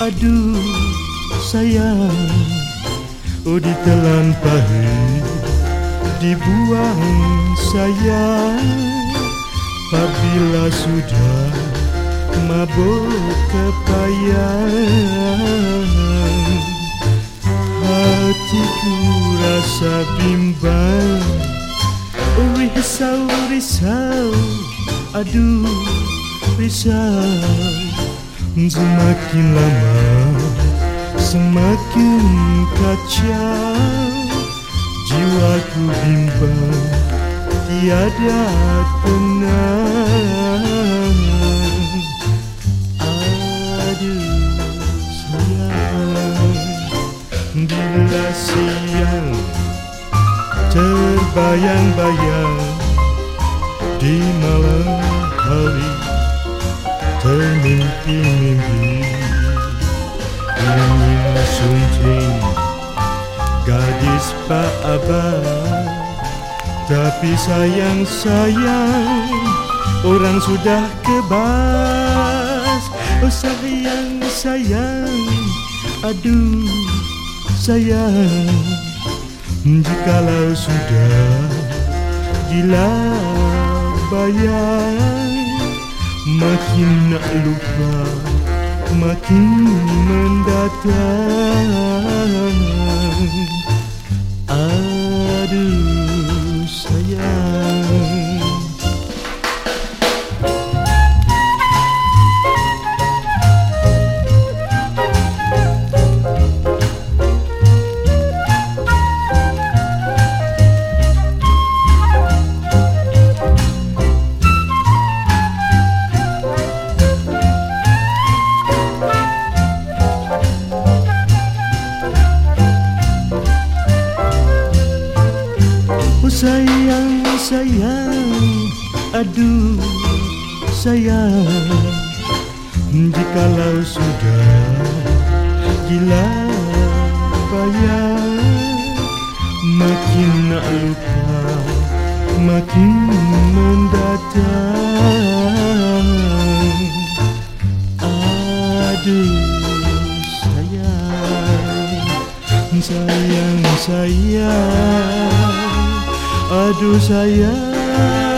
Aduh sayang. Oh ditelan pahit Dibuang sayang. Apabila sudah mabuk kepayang Hatiku rasa bimbang. Risau, risau. Aduh, risau Semakin lama Semakin kacau. Jiwaku bimbang Tiada tenang. Aduh sayang. Bila siang Terbayang-bayang Di malam hari Termimpi-mimpi Ingin Gadis Abah Tapi sayang-sayang Orang sudah kebas. Oh sayang-sayang Aduh sayang Jikalau sudah gila bayang Makin nak lupa Makin mendatang sayang, sayang, aduh sayang. Jikalau sudah gila bayang Makin nak lupa, makin mendatang. Aduh sayang, sayang, sayang Aduh sayang